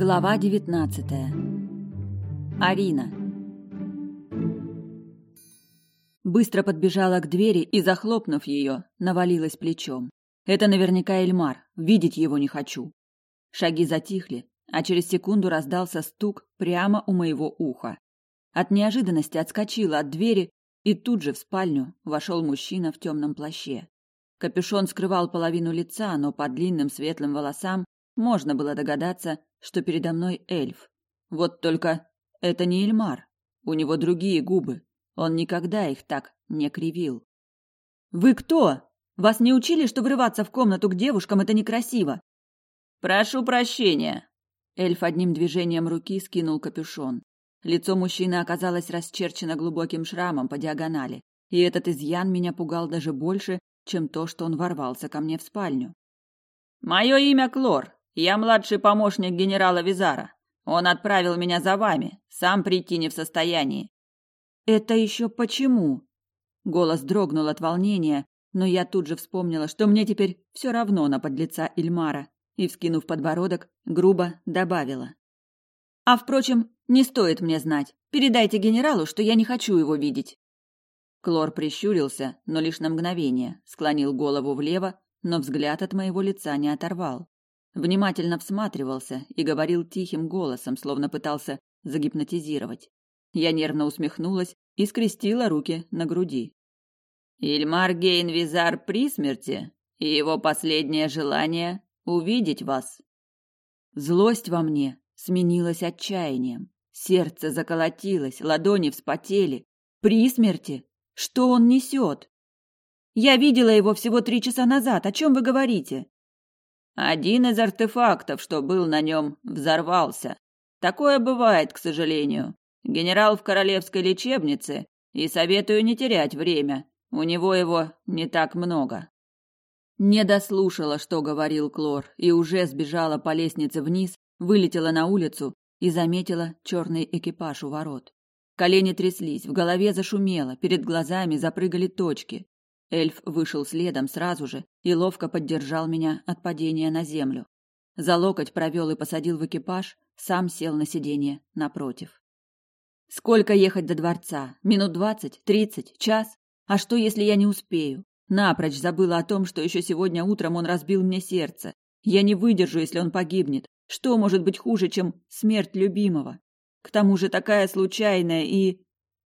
Глава девятнадцатая. Арина. Быстро подбежала к двери и, захлопнув ее, навалилась плечом. Это наверняка Эльмар, видеть его не хочу. Шаги затихли, а через секунду раздался стук прямо у моего уха. От неожиданности отскочила от двери, и тут же в спальню вошел мужчина в темном плаще. Капюшон скрывал половину лица, но по длинным светлым волосам можно было догадаться, что передо мной эльф. Вот только это не Эльмар. У него другие губы. Он никогда их так не кривил. «Вы кто? Вас не учили, что врываться в комнату к девушкам – это некрасиво?» «Прошу прощения». Эльф одним движением руки скинул капюшон. Лицо мужчины оказалось расчерчено глубоким шрамом по диагонали, и этот изъян меня пугал даже больше, чем то, что он ворвался ко мне в спальню. «Мое имя Клор. Я младший помощник генерала Визара. Он отправил меня за вами, сам прийти не в состоянии». «Это еще почему?» Голос дрогнул от волнения, но я тут же вспомнила, что мне теперь все равно на подлеца Ильмара, и, вскинув подбородок, грубо добавила. «А, впрочем, не стоит мне знать. Передайте генералу, что я не хочу его видеть». Клор прищурился, но лишь на мгновение, склонил голову влево, но взгляд от моего лица не оторвал. Внимательно всматривался и говорил тихим голосом, словно пытался загипнотизировать. Я нервно усмехнулась и скрестила руки на груди. Ильмар Гейнвизар при смерти, и его последнее желание — увидеть вас. Злость во мне сменилась отчаянием. Сердце заколотилось, ладони вспотели. При смерти? Что он несет? Я видела его всего три часа назад. О чем вы говорите? Один из артефактов, что был на нем, взорвался. Такое бывает, к сожалению. Генерал в королевской лечебнице, и советую не терять время. У него его не так много. Не дослушала, что говорил Клор, и уже сбежала по лестнице вниз, вылетела на улицу и заметила черный экипаж у ворот. Колени тряслись, в голове зашумело, перед глазами запрыгали точки. Эльф вышел следом сразу же и ловко поддержал меня от падения на землю. За локоть провел и посадил в экипаж, сам сел на сиденье напротив. Сколько ехать до дворца? Минут двадцать? Тридцать? Час? А что, если я не успею? Напрочь забыла о том, что еще сегодня утром он разбил мне сердце. Я не выдержу, если он погибнет. Что может быть хуже, чем смерть любимого? К тому же такая случайная и...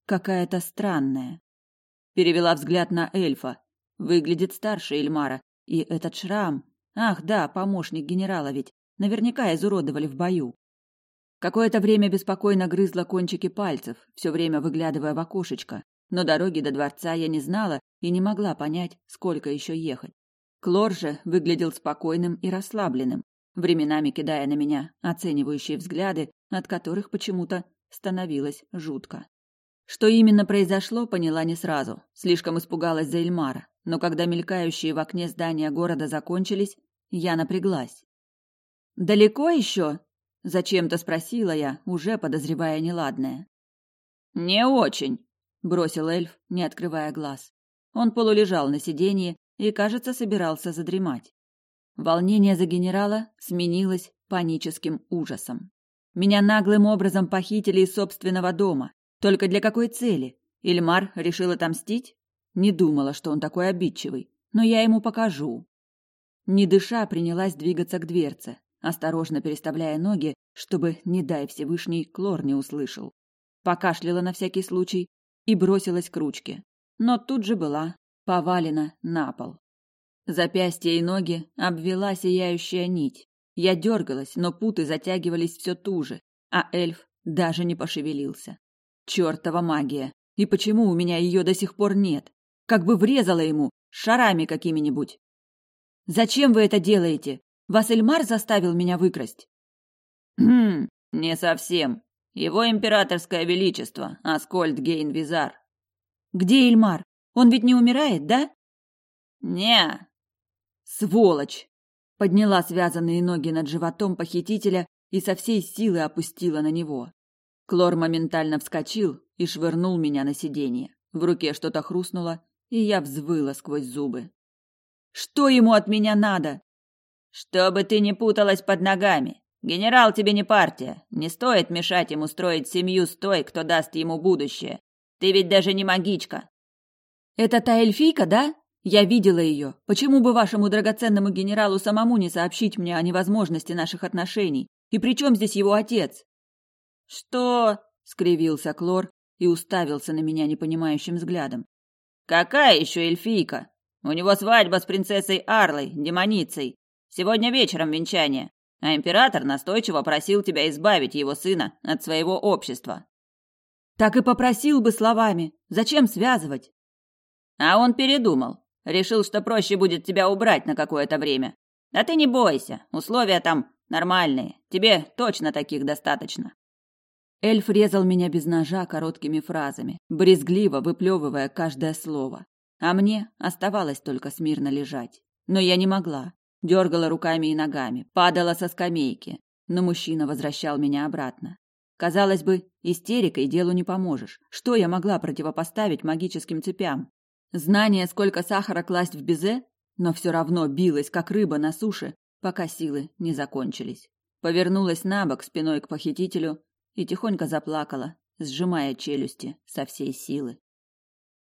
какая-то странная. Перевела взгляд на эльфа. Выглядит старше Эльмара. И этот шрам... Ах, да, помощник генерала ведь. Наверняка изуродовали в бою. Какое-то время беспокойно грызла кончики пальцев, все время выглядывая в окошечко. Но дороги до дворца я не знала и не могла понять, сколько еще ехать. Клор же выглядел спокойным и расслабленным, временами кидая на меня оценивающие взгляды, от которых почему-то становилось жутко. Что именно произошло, поняла не сразу. Слишком испугалась за Эльмара. Но когда мелькающие в окне здания города закончились, я напряглась. «Далеко еще?» – зачем-то спросила я, уже подозревая неладное. «Не очень», – бросил эльф, не открывая глаз. Он полулежал на сиденье и, кажется, собирался задремать. Волнение за генерала сменилось паническим ужасом. Меня наглым образом похитили из собственного дома, только для какой цели? Ильмар решил отомстить? Не думала, что он такой обидчивый, но я ему покажу. Не дыша, принялась двигаться к дверце, осторожно переставляя ноги, чтобы, не дай Всевышний, Клор не услышал. Покашляла на всякий случай и бросилась к ручке, но тут же была повалена на пол. Запястья и ноги обвела сияющая нить. Я дергалась, но путы затягивались все туже, а эльф даже не пошевелился. Чёртова магия! И почему у меня ее до сих пор нет? Как бы врезала ему шарами какими-нибудь. Зачем вы это делаете? Вас Эльмар заставил меня выкрасть? Хм, не совсем. Его императорское величество, Аскольд Гейн-Визар. Где Эльмар? Он ведь не умирает, да? Не. Сволочь! Подняла связанные ноги над животом похитителя и со всей силы опустила на него. Клор моментально вскочил и швырнул меня на сиденье. В руке что-то хрустнуло, и я взвыла сквозь зубы. Что ему от меня надо? Чтобы ты не путалась под ногами. Генерал тебе не партия. Не стоит мешать ему строить семью с той, кто даст ему будущее. Ты ведь даже не магичка. Это та эльфийка, да? Я видела ее. Почему бы вашему драгоценному генералу самому не сообщить мне о невозможности наших отношений? И при чем здесь его отец? Что? скривился Клор и уставился на меня непонимающим взглядом. Какая еще эльфийка? У него свадьба с принцессой Арлой, демоницей. Сегодня вечером венчание а император настойчиво просил тебя избавить его сына от своего общества. Так и попросил бы словами. Зачем связывать? А он передумал. Решил, что проще будет тебя убрать на какое-то время. А ты не бойся, условия там нормальные. Тебе точно таких достаточно. Эльф резал меня без ножа короткими фразами, брезгливо выплевывая каждое слово. А мне оставалось только смирно лежать. Но я не могла дергала руками и ногами, падала со скамейки, но мужчина возвращал меня обратно. Казалось бы, истерикой делу не поможешь. Что я могла противопоставить магическим цепям? Знание, сколько сахара класть в безе? Но все равно билась, как рыба на суше, пока силы не закончились. Повернулась на бок спиной к похитителю и тихонько заплакала, сжимая челюсти со всей силы.